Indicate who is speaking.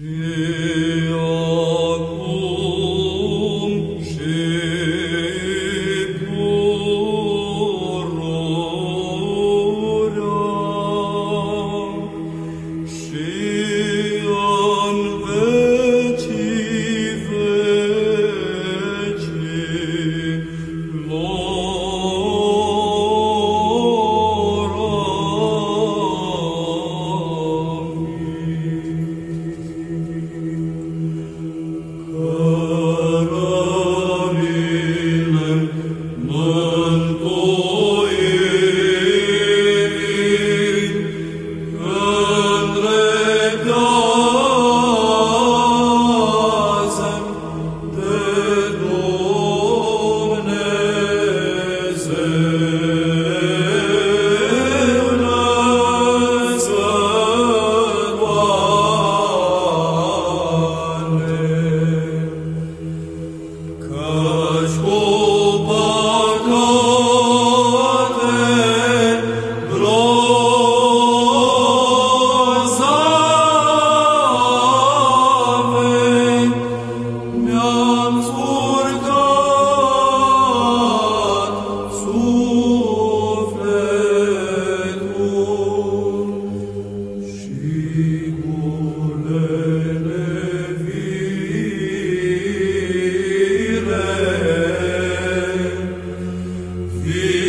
Speaker 1: Mm. Rugăciune